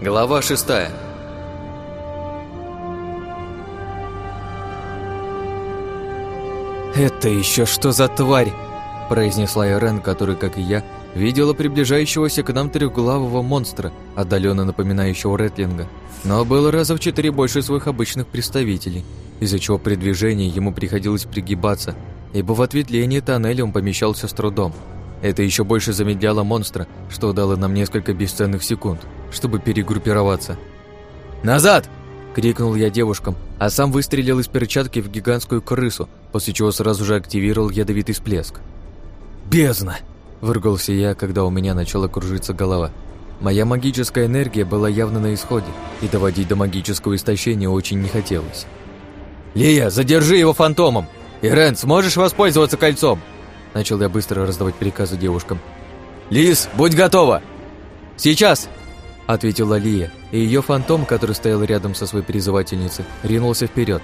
Глава шестая. «Это еще что за тварь?» произнесла Ирен, который, как и я, видела приближающегося к нам трехглавого монстра, отдаленно напоминающего Ретлинга, но было раза в четыре больше своих обычных представителей, из-за чего при движении ему приходилось пригибаться, ибо в ответвлении тоннеля он помещался с трудом. Это еще больше замедляло монстра, что дало нам несколько бесценных секунд, чтобы перегруппироваться. «Назад!» – крикнул я девушкам, а сам выстрелил из перчатки в гигантскую крысу, после чего сразу же активировал ядовитый всплеск. «Бездна!» – выругался я, когда у меня начала кружиться голова. Моя магическая энергия была явно на исходе, и доводить до магического истощения очень не хотелось. «Лия, задержи его фантомом! Ирен, сможешь воспользоваться кольцом?» Начал я быстро раздавать приказы девушкам. «Лис, будь готова!» «Сейчас!» Ответила Лия, и ее фантом, который стоял рядом со своей призывательницей, ринулся вперед.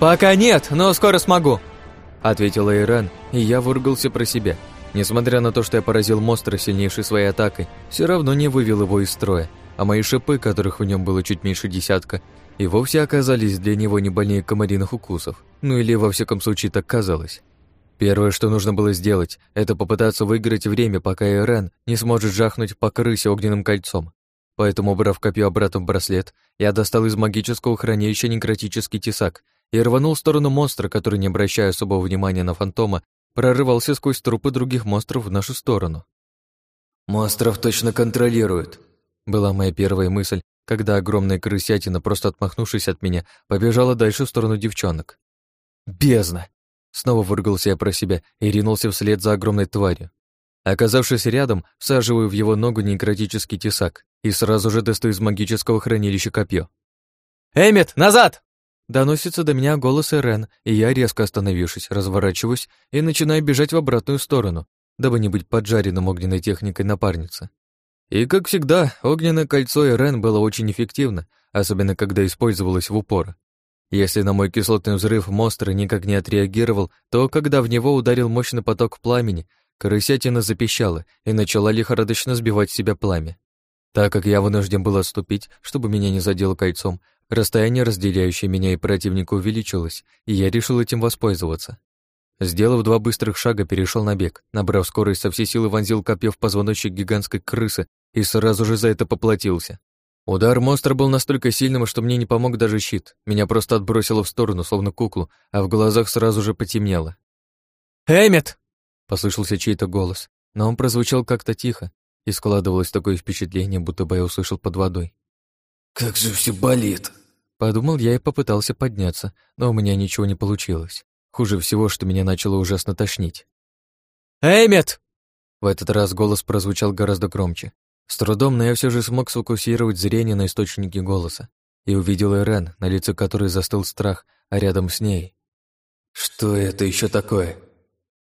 «Пока нет, но скоро смогу!» Ответила Иран, и я выругался про себя. Несмотря на то, что я поразил монстра сильнейшей своей атакой, все равно не вывел его из строя, а мои шипы, которых в нем было чуть меньше десятка, и вовсе оказались для него не больнее комариных укусов. Ну или во всяком случае так казалось. Первое, что нужно было сделать, это попытаться выиграть время, пока Ирен не сможет жахнуть по крысе огненным кольцом. Поэтому, убрав копье обратно в браслет, я достал из магического хранилища некротический тесак и рванул в сторону монстра, который, не обращая особого внимания на фантома, прорывался сквозь трупы других монстров в нашу сторону. «Монстров точно контролируют», — была моя первая мысль, когда огромная крысятина, просто отмахнувшись от меня, побежала дальше в сторону девчонок. «Бездна! Снова выругался я про себя и ринулся вслед за огромной тварью. Оказавшись рядом, всаживаю в его ногу некротический тесак и сразу же достаю из магического хранилища копье. «Эммет, назад!» Доносится до меня голос Эрен, и я, резко остановившись, разворачиваюсь и начинаю бежать в обратную сторону, дабы не быть поджаренным огненной техникой напарницы. И, как всегда, огненное кольцо Эрен было очень эффективно, особенно когда использовалось в упор. Если на мой кислотный взрыв монстр никак не отреагировал, то когда в него ударил мощный поток пламени, крысятина запищала и начала лихорадочно сбивать в себя пламя. Так как я вынужден был отступить, чтобы меня не задело кольцом, расстояние, разделяющее меня и противника, увеличилось, и я решил этим воспользоваться. Сделав два быстрых шага, перешел на бег, набрав скорость со всей силы вонзил копье в позвоночник гигантской крысы и сразу же за это поплатился. Удар монстра был настолько сильным, что мне не помог даже щит. Меня просто отбросило в сторону, словно куклу, а в глазах сразу же потемнело. «Эммет!» — послышался чей-то голос, но он прозвучал как-то тихо, и складывалось такое впечатление, будто бы я услышал под водой. «Как же все болит!» Подумал я и попытался подняться, но у меня ничего не получилось. Хуже всего, что меня начало ужасно тошнить. «Эммет!» В этот раз голос прозвучал гораздо громче. С трудом, но я все же смог сфокусировать зрение на источнике голоса и увидел Ирен, на лице которой застыл страх, а рядом с ней. «Что это еще такое?»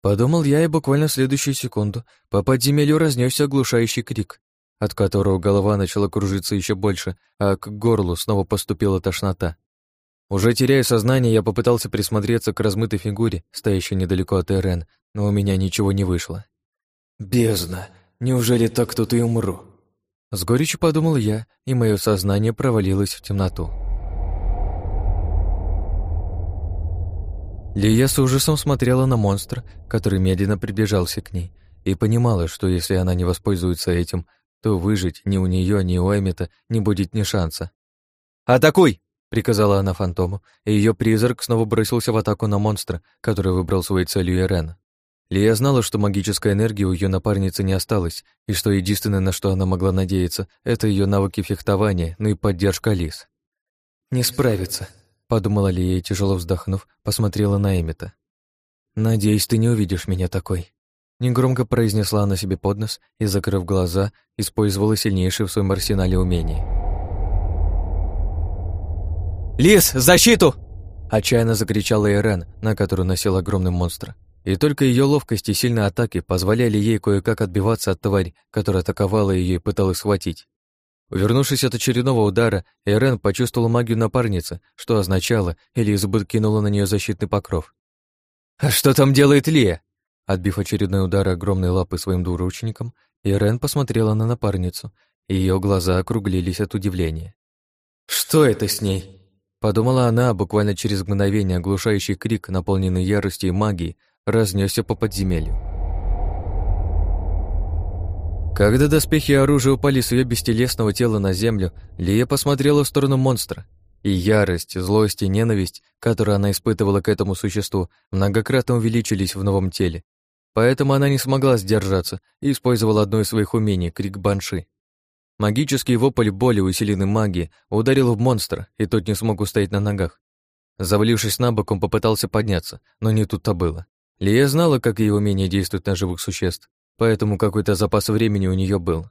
Подумал я, и буквально в следующую секунду по подземелью разнесся оглушающий крик, от которого голова начала кружиться еще больше, а к горлу снова поступила тошнота. Уже теряя сознание, я попытался присмотреться к размытой фигуре, стоящей недалеко от Ирен, но у меня ничего не вышло. «Бездна! Неужели так тут и умру?» С горечью подумал я, и мое сознание провалилось в темноту. Лия с ужасом смотрела на монстра, который медленно приближался к ней, и понимала, что если она не воспользуется этим, то выжить ни у нее, ни у Эмита не будет ни шанса. «Атакуй!» — приказала она фантому, и ее призрак снова бросился в атаку на монстра, который выбрал своей целью Ирена. Лия знала, что магической энергии у ее напарницы не осталось, и что единственное, на что она могла надеяться, это ее навыки фехтования, ну и поддержка Лис. «Не справится», — подумала Лия и, тяжело вздохнув, посмотрела на Эмита. «Надеюсь, ты не увидишь меня такой». Негромко произнесла она себе под нос и, закрыв глаза, использовала сильнейшее в своем арсенале умение. «Лис, защиту!» Отчаянно закричала Ирен, на которую носил огромный монстр. И только ее ловкость и сильные атаки позволяли ей кое-как отбиваться от твари, которая атаковала ее и пыталась схватить. Увернувшись от очередного удара, Эрен почувствовала магию напарницы, что означало, Элизабет кинула на нее защитный покров. «А что там делает Лия?» Отбив очередной удар огромной лапы своим двуручником, Ирен посмотрела на напарницу и ее глаза округлились от удивления. «Что это с ней?» Подумала она, буквально через мгновение оглушающий крик, наполненный яростью и магией, разнесся по подземелью. Когда доспехи и оружие упали с ее бестелесного тела на землю, Лия посмотрела в сторону монстра. И ярость, злость и ненависть, которую она испытывала к этому существу, многократно увеличились в новом теле. Поэтому она не смогла сдержаться и использовала одно из своих умений — крик банши. Магический вопль боли, усиленный магией, ударил в монстра, и тот не смог устоять на ногах. Завалившись на бок, он попытался подняться, но не тут-то было. Лия знала, как ее умение действует на живых существ, поэтому какой-то запас времени у нее был.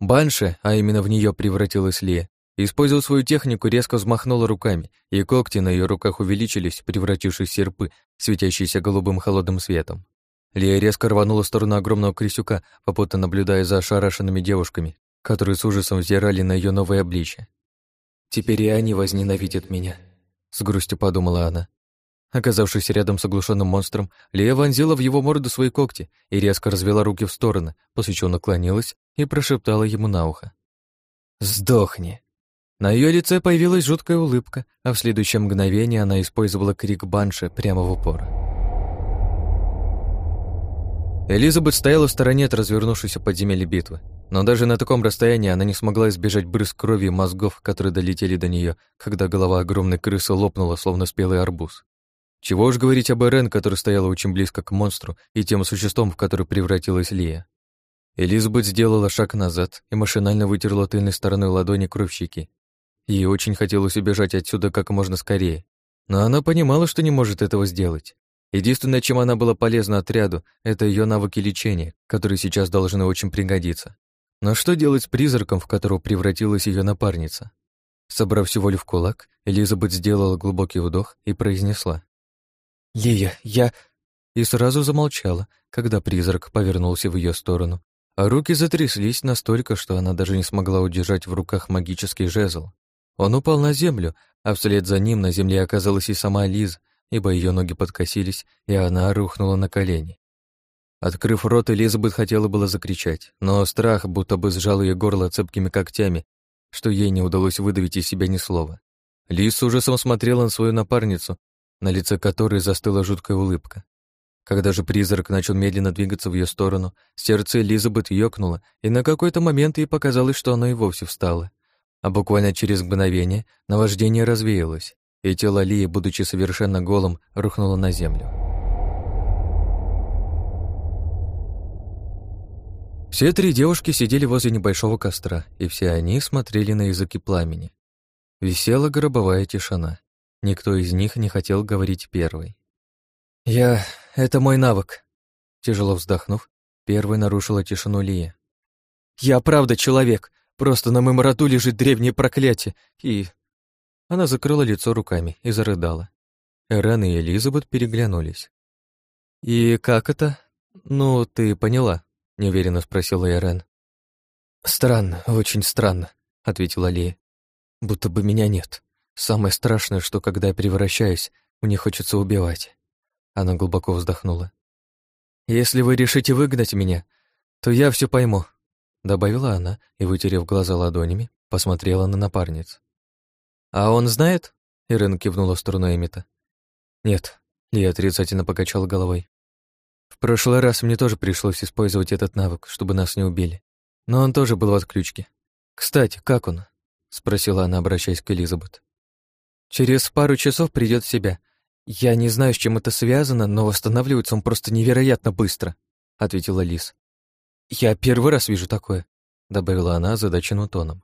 Банши, а именно в нее превратилась Лия, использовав свою технику, резко взмахнула руками, и когти на ее руках увеличились, превратившись в серпы, светящиеся голубым холодным светом. Лия резко рванула в сторону огромного крысюка, попутно наблюдая за ошарашенными девушками, которые с ужасом взирали на ее новое обличье. «Теперь и они возненавидят меня», — с грустью подумала она. Оказавшись рядом с оглушенным монстром, Лия вонзила в его морду свои когти и резко развела руки в стороны, после чего наклонилась и прошептала ему на ухо. «Сдохни!» На ее лице появилась жуткая улыбка, а в следующее мгновение она использовала крик Банши прямо в упор. Элизабет стояла в стороне от развернувшейся подземелья битвы, но даже на таком расстоянии она не смогла избежать брызг крови и мозгов, которые долетели до нее, когда голова огромной крысы лопнула, словно спелый арбуз. Чего уж говорить об Эрен, которая стояла очень близко к монстру и тем существом, в который превратилась Лия. Элизабет сделала шаг назад и машинально вытерла тыльной стороной ладони кровь щеки. Ей очень хотелось убежать отсюда как можно скорее, но она понимала, что не может этого сделать. Единственное, чем она была полезна отряду, это ее навыки лечения, которые сейчас должны очень пригодиться. Но что делать с призраком, в которого превратилась ее напарница? Собрав всю волю в кулак, Элизабет сделала глубокий вдох и произнесла. «Лия, я...» И сразу замолчала, когда призрак повернулся в ее сторону, а руки затряслись настолько, что она даже не смогла удержать в руках магический жезл. Он упал на землю, а вслед за ним на земле оказалась и сама Лиза, ибо ее ноги подкосились, и она рухнула на колени. Открыв рот, Элизабет хотела было закричать, но страх будто бы сжал ее горло цепкими когтями, что ей не удалось выдавить из себя ни слова. Лиз с ужасом смотрела на свою напарницу, на лице которой застыла жуткая улыбка. Когда же призрак начал медленно двигаться в ее сторону, сердце Элизабет ёкнуло, и на какой-то момент ей показалось, что оно и вовсе встало. А буквально через мгновение наваждение развеялось, и тело Лии, будучи совершенно голым, рухнуло на землю. Все три девушки сидели возле небольшого костра, и все они смотрели на языки пламени. Висела гробовая тишина. Никто из них не хотел говорить первой. «Я... это мой навык», — тяжело вздохнув, первой нарушила тишину Лия. «Я правда человек, просто на моем роду лежит древнее проклятие, и...» Она закрыла лицо руками и зарыдала. Эрен и Элизабет переглянулись. «И как это? Ну, ты поняла?» — неуверенно спросила Эрен. «Странно, очень странно», — ответила Лия. «Будто бы меня нет. Самое страшное, что когда я превращаюсь, мне хочется убивать». Она глубоко вздохнула. «Если вы решите выгнать меня, то я все пойму», — добавила она и, вытерев глаза ладонями, посмотрела на напарниц. «А он знает?» — Ирен кивнула в сторону Эмита. «Нет», — Лия отрицательно покачала головой. В прошлый раз мне тоже пришлось использовать этот навык, чтобы нас не убили. Но он тоже был в отключке. «Кстати, как он?» — спросила она, обращаясь к Элизабет. «Через пару часов придет в себя. Я не знаю, с чем это связано, но восстанавливается он просто невероятно быстро», — ответила Лиз. «Я первый раз вижу такое», — добавила она задаченным тоном.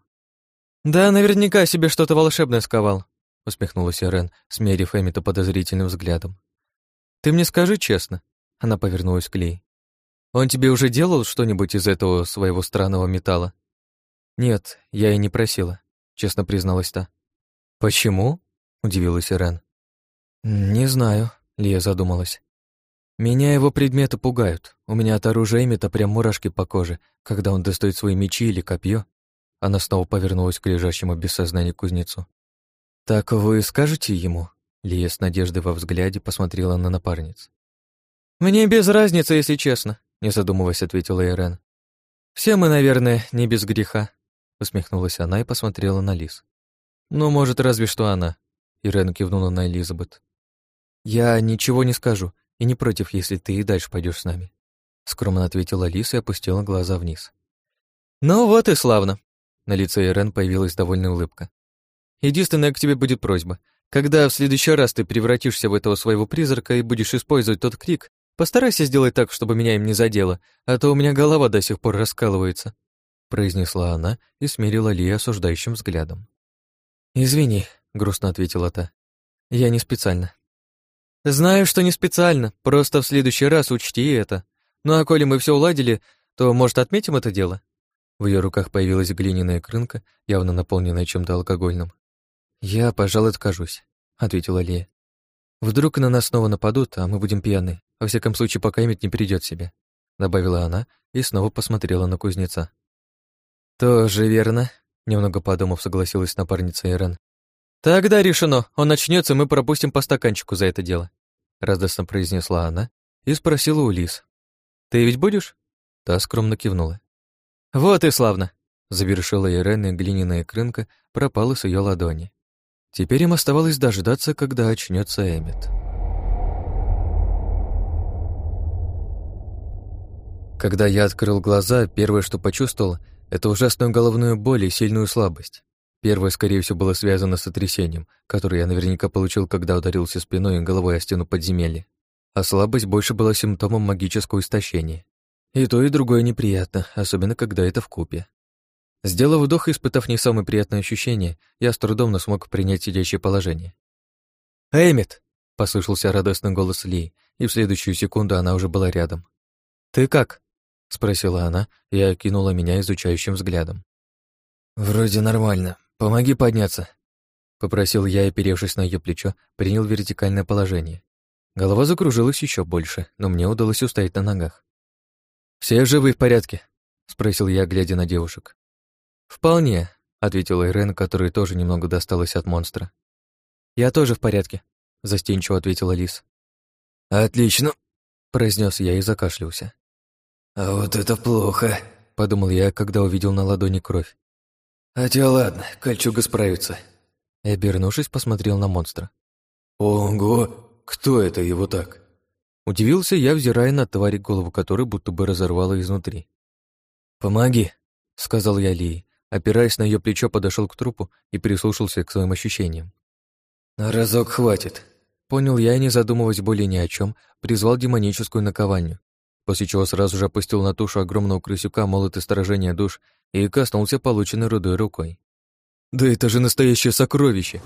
«Да, наверняка себе что-то волшебное сковал», — усмехнулась Рен, смерив Эмита подозрительным взглядом. «Ты мне скажи честно, она повернулась к Лей. «Он тебе уже делал что-нибудь из этого своего странного металла?» «Нет, я и не просила», — честно призналась та. «Почему?» — удивилась Ирен. «Не знаю», — Лия задумалась. «Меня его предметы пугают. У меня от оружия Эмита прям мурашки по коже, когда он достает свои мечи или копье. Она снова повернулась к лежащему без сознания кузнецу. «Так вы скажете ему?» Лия с надеждой во взгляде посмотрела на напарниц. «Мне без разницы, если честно», — не задумываясь, ответила Ирен. «Все мы, наверное, не без греха». усмехнулась она и посмотрела на Лис. «Ну, может, разве что она», — Ирен кивнула на Элизабет. «Я ничего не скажу и не против, если ты и дальше пойдешь с нами», — скромно ответила Лис и опустила глаза вниз. «Ну вот и славно», — на лице Ирен появилась довольная улыбка. «Единственная к тебе будет просьба. Когда в следующий раз ты превратишься в этого своего призрака и будешь использовать тот крик, постарайся сделать так, чтобы меня им не задело, а то у меня голова до сих пор раскалывается», — произнесла она и смирила Ли осуждающим взглядом. «Извини», — грустно ответила та. «Я не специально». «Знаю, что не специально, просто в следующий раз учти это. Ну а коли мы все уладили, то, может, отметим это дело?» В ее руках появилась глиняная крынка, явно наполненная чем-то алкогольным. «Я, пожалуй, откажусь», — ответила Лия. «Вдруг на нас снова нападут, а мы будем пьяны. Во всяком случае, пока Эмит не придет в себя», — добавила она и снова посмотрела на кузнеца. «Тоже верно», Немного подумав, согласилась напарница Ирен. «Тогда решено. Он начнется, мы пропустим по стаканчику за это дело», радостно произнесла она и спросила у Лис. «Ты ведь будешь?» Та скромно кивнула. «Вот и славно!» Завершила Ирен, и глиняная крынка пропала с ее ладони. Теперь им оставалось дождаться, когда очнется Эммет. Когда я открыл глаза, первое, что почувствовал — это ужасную головную боль и сильную слабость. Первое, скорее всего, было связано с сотрясением, которое я наверняка получил, когда ударился спиной и головой о стену подземелья. А слабость больше была симптомом магического истощения. И то, и другое неприятно, особенно когда это в купе. Сделав вдох и испытав не самое приятное ощущение, я с трудом но смог принять сидящее положение. «Эммет!» — послышался радостный голос Ли, и в следующую секунду она уже была рядом. «Ты как?» — спросила она и окинула меня изучающим взглядом. «Вроде нормально. Помоги подняться», — попросил я, оперевшись на ее плечо, принял вертикальное положение. Голова закружилась еще больше, но мне удалось устоять на ногах. «Все живы в порядке?» — спросил я, глядя на девушек. «Вполне», — ответила Ирен, которой тоже немного досталось от монстра. «Я тоже в порядке», — застенчиво ответила Лис. «Отлично», — произнес я и закашлялся. «А вот это плохо», — подумал я, когда увидел на ладони кровь. «Хотя ладно, кольчуга справится». И, обернувшись, посмотрел на монстра. «Ого! Кто это его так?» Удивился я, взирая на тварь, голову которой будто бы разорвало изнутри. «Помоги», — сказал я Лии. Опираясь на ее плечо, подошел к трупу и прислушался к своим ощущениям. «На разок хватит», — понял я и, не задумываясь более ни о чем, призвал демоническую наковальню после чего сразу же опустил на тушу огромного крысюка молот сторожения душ и коснулся полученной рудой рукой. «Да это же настоящее сокровище!»